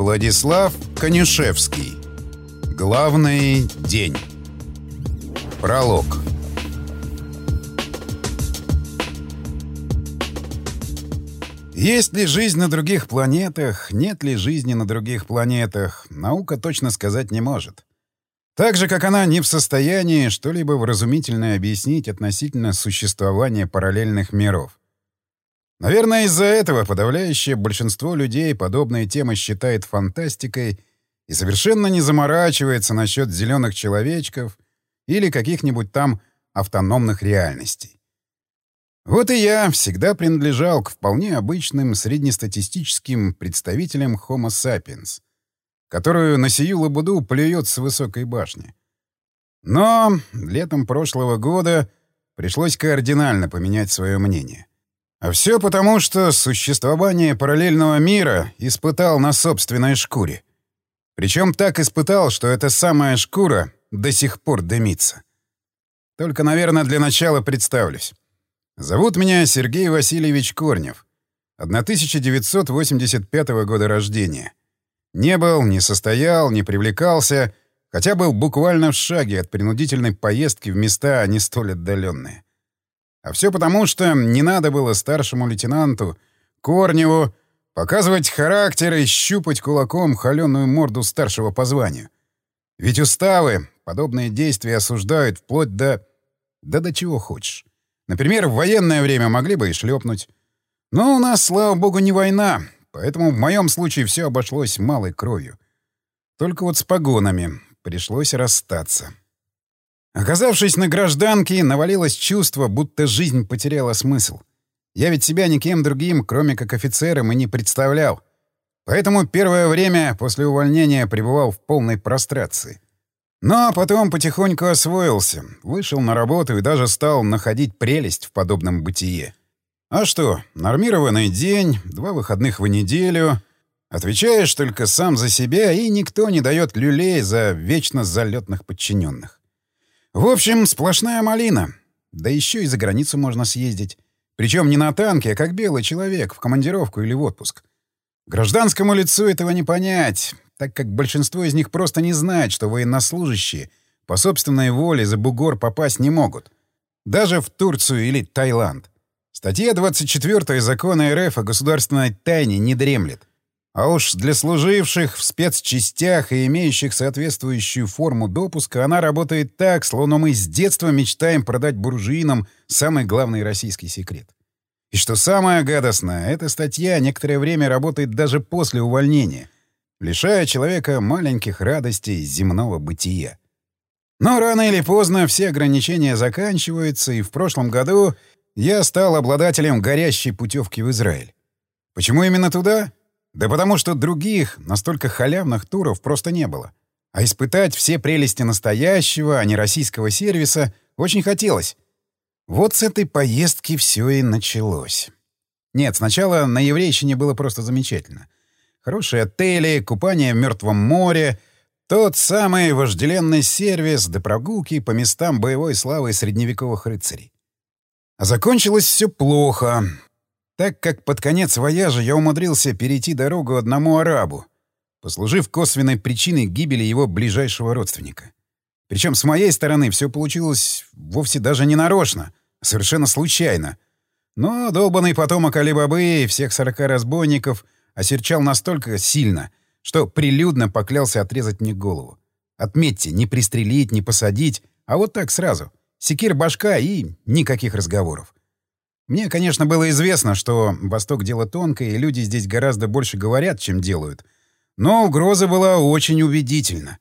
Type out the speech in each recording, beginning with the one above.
Владислав Конюшевский. Главный день. Пролог. Есть ли жизнь на других планетах, нет ли жизни на других планетах, наука точно сказать не может. Так же, как она не в состоянии что-либо вразумительное объяснить относительно существования параллельных миров. Наверное, из-за этого подавляющее большинство людей подобные темы считает фантастикой и совершенно не заморачивается насчет зеленых человечков или каких-нибудь там автономных реальностей. Вот и я всегда принадлежал к вполне обычным среднестатистическим представителям Homo sapiens, которую на сию лабуду плюет с высокой башни. Но летом прошлого года пришлось кардинально поменять свое мнение. А все потому, что существование параллельного мира испытал на собственной шкуре. Причем так испытал, что эта самая шкура до сих пор дымится. Только, наверное, для начала представлюсь. Зовут меня Сергей Васильевич Корнев. 1985 года рождения. Не был, не состоял, не привлекался, хотя был буквально в шаге от принудительной поездки в места не столь отдаленные. А все потому, что не надо было старшему лейтенанту Корневу показывать характер и щупать кулаком холеную морду старшего по званию. Ведь уставы подобные действия осуждают вплоть до... Да до чего хочешь. Например, в военное время могли бы и шлепнуть. Но у нас, слава богу, не война, поэтому в моем случае все обошлось малой кровью. Только вот с погонами пришлось расстаться. Оказавшись на гражданке, навалилось чувство, будто жизнь потеряла смысл. Я ведь себя никем другим, кроме как офицером, и не представлял. Поэтому первое время после увольнения пребывал в полной прострации. Но потом потихоньку освоился, вышел на работу и даже стал находить прелесть в подобном бытие. А что, нормированный день, два выходных в неделю, отвечаешь только сам за себя, и никто не дает люлей за вечно залетных подчиненных. В общем, сплошная малина. Да еще и за границу можно съездить. Причем не на танке, а как белый человек, в командировку или в отпуск. Гражданскому лицу этого не понять, так как большинство из них просто не знает, что военнослужащие по собственной воле за бугор попасть не могут. Даже в Турцию или Таиланд. Статья 24 закона РФ о государственной тайне не дремлет. А уж для служивших в спецчастях и имеющих соответствующую форму допуска она работает так, словно мы с детства мечтаем продать буржуинам самый главный российский секрет. И что самое гадостное, эта статья некоторое время работает даже после увольнения, лишая человека маленьких радостей земного бытия. Но рано или поздно все ограничения заканчиваются, и в прошлом году я стал обладателем горящей путевки в Израиль. Почему именно туда? Да потому что других, настолько халявных туров просто не было. А испытать все прелести настоящего, а не российского сервиса очень хотелось. Вот с этой поездки все и началось. Нет, сначала на Еврейщине было просто замечательно. Хорошие отели, купание в Мертвом море, тот самый вожделенный сервис до прогулки по местам боевой славы средневековых рыцарей. А закончилось все плохо так как под конец вояжа я умудрился перейти дорогу одному арабу, послужив косвенной причиной гибели его ближайшего родственника. Причем с моей стороны все получилось вовсе даже не нарочно, а совершенно случайно. Но долбанный потомок Али-Бабы и всех сорока разбойников осерчал настолько сильно, что прилюдно поклялся отрезать мне голову. Отметьте, не пристрелить, не посадить, а вот так сразу. Секир башка и никаких разговоров. Мне, конечно, было известно, что Восток — дело тонкое, и люди здесь гораздо больше говорят, чем делают. Но угроза была очень убедительна.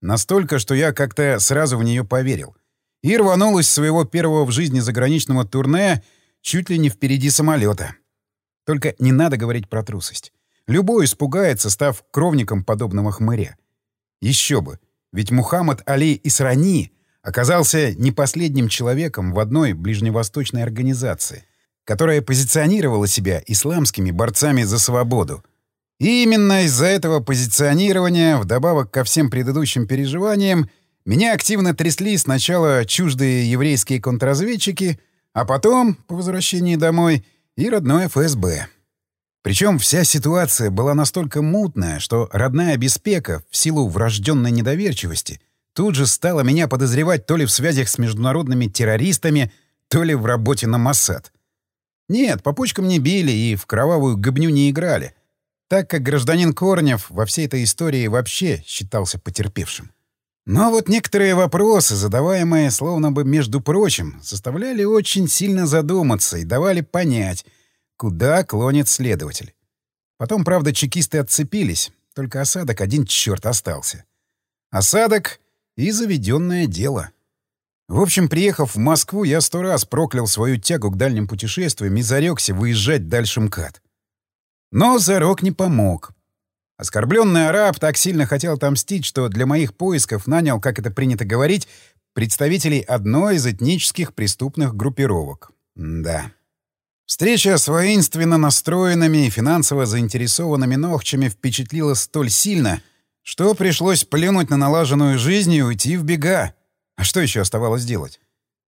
Настолько, что я как-то сразу в нее поверил. И рванул из своего первого в жизни заграничного турне чуть ли не впереди самолета. Только не надо говорить про трусость. Любой испугается, став кровником подобного хмыря. Еще бы, ведь Мухаммад Али Исрани оказался не последним человеком в одной ближневосточной организации — которая позиционировала себя исламскими борцами за свободу. И именно из-за этого позиционирования, вдобавок ко всем предыдущим переживаниям, меня активно трясли сначала чуждые еврейские контрразведчики, а потом, по возвращении домой, и родной ФСБ. Причем вся ситуация была настолько мутная, что родная беспека, в силу врожденной недоверчивости, тут же стала меня подозревать то ли в связях с международными террористами, то ли в работе на Моссад. Нет, по почкам не били и в кровавую гобню не играли, так как гражданин Корнев во всей этой истории вообще считался потерпевшим. Но вот некоторые вопросы, задаваемые словно бы между прочим, заставляли очень сильно задуматься и давали понять — Куда клонит следователь? Потом, правда, чекисты отцепились, только осадок один черт остался. Осадок и заведенное дело. В общем, приехав в Москву, я сто раз проклял свою тягу к дальним путешествиям и зарекся выезжать дальше МКАД. Но зарок не помог. Оскорбленный араб так сильно хотел отомстить, что для моих поисков нанял, как это принято говорить, представителей одной из этнических преступных группировок. М да. Встреча с воинственно настроенными и финансово заинтересованными ногчами впечатлила столь сильно, что пришлось плюнуть на налаженную жизнь и уйти в бега. А что еще оставалось делать?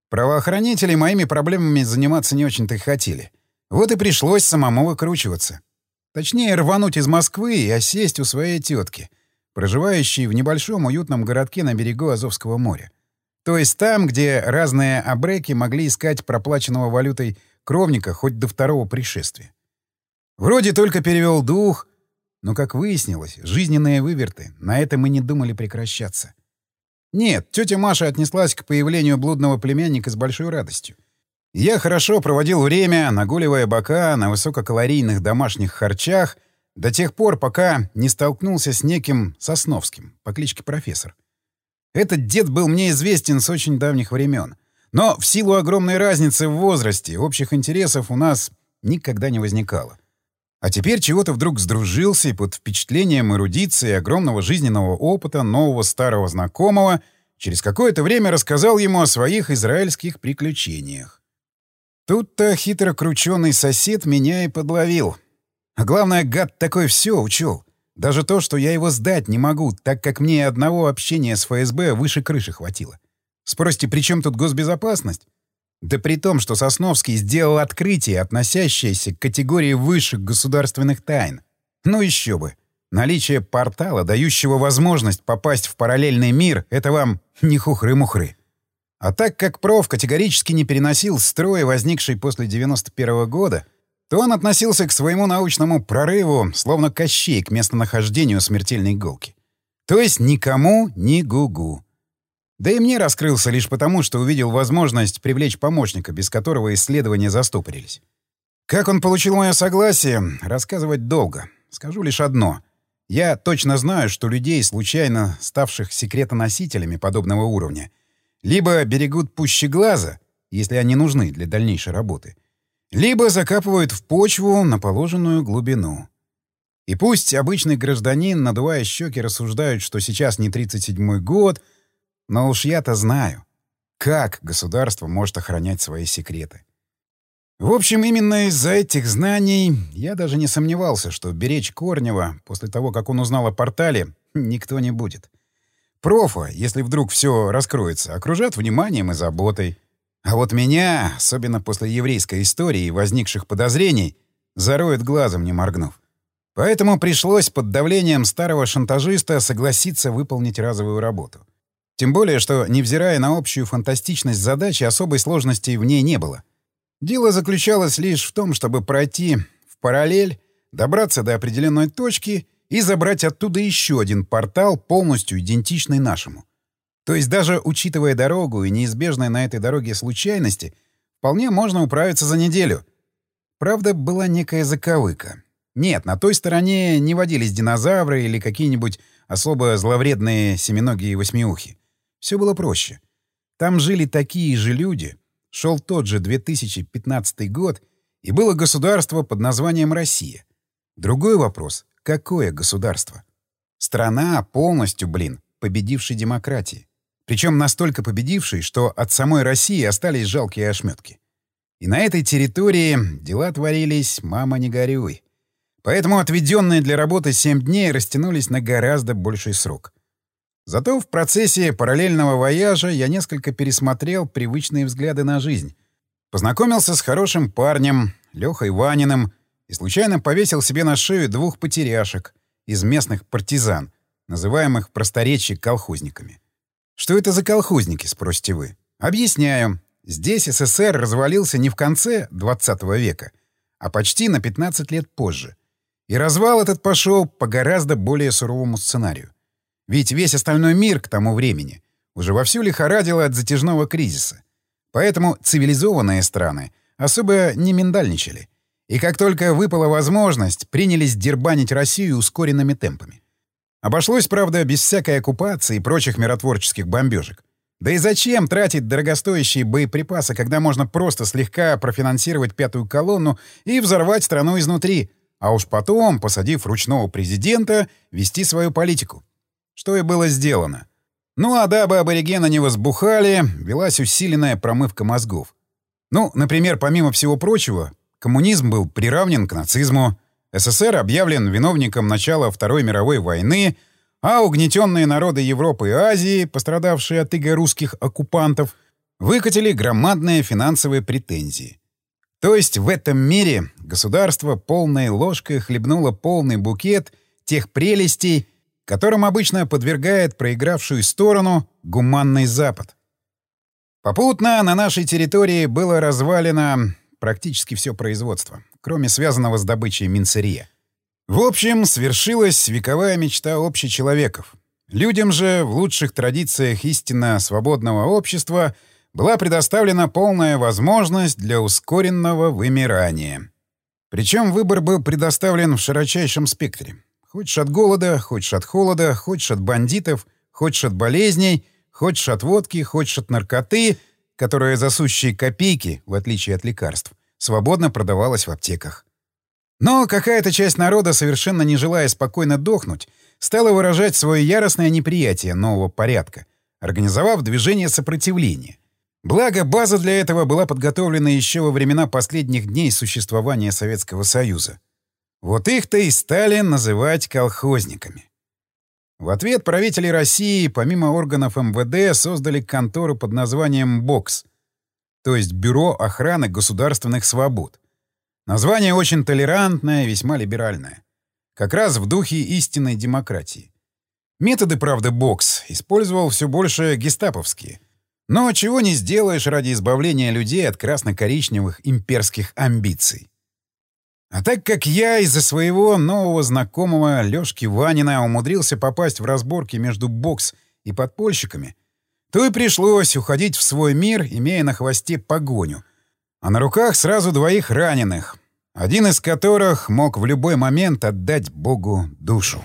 Правоохранители моими проблемами заниматься не очень-то хотели. Вот и пришлось самому выкручиваться. Точнее, рвануть из Москвы и осесть у своей тетки, проживающей в небольшом уютном городке на берегу Азовского моря. То есть там, где разные абреки могли искать проплаченного валютой кровника хоть до второго пришествия. Вроде только перевел дух, но, как выяснилось, жизненные выверты на это мы не думали прекращаться. Нет, тетя Маша отнеслась к появлению блудного племянника с большой радостью. Я хорошо проводил время, нагуливая бока на высококалорийных домашних харчах до тех пор, пока не столкнулся с неким Сосновским по кличке Профессор. Этот дед был мне известен с очень давних времен — но в силу огромной разницы в возрасте общих интересов у нас никогда не возникало. А теперь чего-то вдруг сдружился и под впечатлением эрудиции огромного жизненного опыта нового старого знакомого через какое-то время рассказал ему о своих израильских приключениях. Тут-то хитро крученый сосед меня и подловил. А главное, гад такой все учел. Даже то, что я его сдать не могу, так как мне одного общения с ФСБ выше крыши хватило. Спросите, при чем тут госбезопасность? Да при том, что Сосновский сделал открытие, относящееся к категории высших государственных тайн. Ну еще бы. Наличие портала, дающего возможность попасть в параллельный мир, это вам не хухры-мухры. А так как проф категорически не переносил строя, возникший после 91 -го года, то он относился к своему научному прорыву, словно Кощей к местонахождению смертельной иголки. То есть никому ни гу-гу. Да и мне раскрылся лишь потому, что увидел возможность привлечь помощника, без которого исследования застопорились. Как он получил мое согласие, рассказывать долго. Скажу лишь одно. Я точно знаю, что людей, случайно ставших секретоносителями подобного уровня, либо берегут пуще глаза, если они нужны для дальнейшей работы, либо закапывают в почву на положенную глубину. И пусть обычный гражданин, надувая щеки, рассуждают, что сейчас не 37-й год — но уж я-то знаю, как государство может охранять свои секреты. В общем, именно из-за этих знаний я даже не сомневался, что беречь Корнева после того, как он узнал о портале, никто не будет. Профа, если вдруг все раскроется, окружат вниманием и заботой. А вот меня, особенно после еврейской истории и возникших подозрений, зароют глазом, не моргнув. Поэтому пришлось под давлением старого шантажиста согласиться выполнить разовую работу. Тем более, что, невзирая на общую фантастичность задачи, особой сложности в ней не было. Дело заключалось лишь в том, чтобы пройти в параллель, добраться до определенной точки и забрать оттуда еще один портал, полностью идентичный нашему. То есть даже учитывая дорогу и неизбежные на этой дороге случайности, вполне можно управиться за неделю. Правда, была некая заковыка. Нет, на той стороне не водились динозавры или какие-нибудь особо зловредные семиногие восьмиухи. Все было проще. Там жили такие же люди, шел тот же 2015 год, и было государство под названием Россия. Другой вопрос — какое государство? Страна полностью, блин, победившей демократии. Причем настолько победившей, что от самой России остались жалкие ошметки. И на этой территории дела творились «мама, не горюй». Поэтому отведенные для работы 7 дней растянулись на гораздо больший срок. Зато в процессе параллельного вояжа я несколько пересмотрел привычные взгляды на жизнь. Познакомился с хорошим парнем, Лёхой Ваниным, и случайно повесил себе на шею двух потеряшек из местных партизан, называемых в просторечии колхозниками. Что это за колхозники, спросите вы? Объясняю. Здесь СССР развалился не в конце 20 века, а почти на 15 лет позже. И развал этот пошел по гораздо более суровому сценарию. Ведь весь остальной мир к тому времени уже вовсю лихорадил от затяжного кризиса. Поэтому цивилизованные страны особо не миндальничали. И как только выпала возможность, принялись дербанить Россию ускоренными темпами. Обошлось, правда, без всякой оккупации и прочих миротворческих бомбежек. Да и зачем тратить дорогостоящие боеприпасы, когда можно просто слегка профинансировать пятую колонну и взорвать страну изнутри, а уж потом, посадив ручного президента, вести свою политику? Что и было сделано. Ну а дабы аборигены не возбухали, велась усиленная промывка мозгов. Ну, например, помимо всего прочего, коммунизм был приравнен к нацизму, СССР объявлен виновником начала Второй мировой войны, а угнетенные народы Европы и Азии, пострадавшие от иго русских оккупантов, выкатили громадные финансовые претензии. То есть в этом мире государство полной ложкой хлебнуло полный букет тех прелестей, которым обычно подвергает проигравшую сторону гуманный Запад. Попутно на нашей территории было развалено практически все производство, кроме связанного с добычей минцерия. В общем, свершилась вековая мечта общечеловеков. Людям же в лучших традициях истинно свободного общества была предоставлена полная возможность для ускоренного вымирания. Причем выбор был предоставлен в широчайшем спектре. Хочешь от голода, хочешь от холода, хочешь от бандитов, хочешь от болезней, хочешь от водки, хочешь от наркоты, которая за сущие копейки, в отличие от лекарств, свободно продавалась в аптеках. Но какая-то часть народа, совершенно не желая спокойно дохнуть, стала выражать свое яростное неприятие нового порядка, организовав движение сопротивления. Благо, база для этого была подготовлена еще во времена последних дней существования Советского Союза. Вот их-то и стали называть колхозниками. В ответ правители России, помимо органов МВД, создали контору под названием «БОКС», то есть Бюро охраны государственных свобод. Название очень толерантное, весьма либеральное. Как раз в духе истинной демократии. Методы, правда, БОКС использовал все больше гестаповские. Но чего не сделаешь ради избавления людей от красно-коричневых имперских амбиций. А так как я из-за своего нового знакомого Лёшки Ванина умудрился попасть в разборки между бокс и подпольщиками, то и пришлось уходить в свой мир, имея на хвосте погоню, а на руках сразу двоих раненых, один из которых мог в любой момент отдать Богу душу.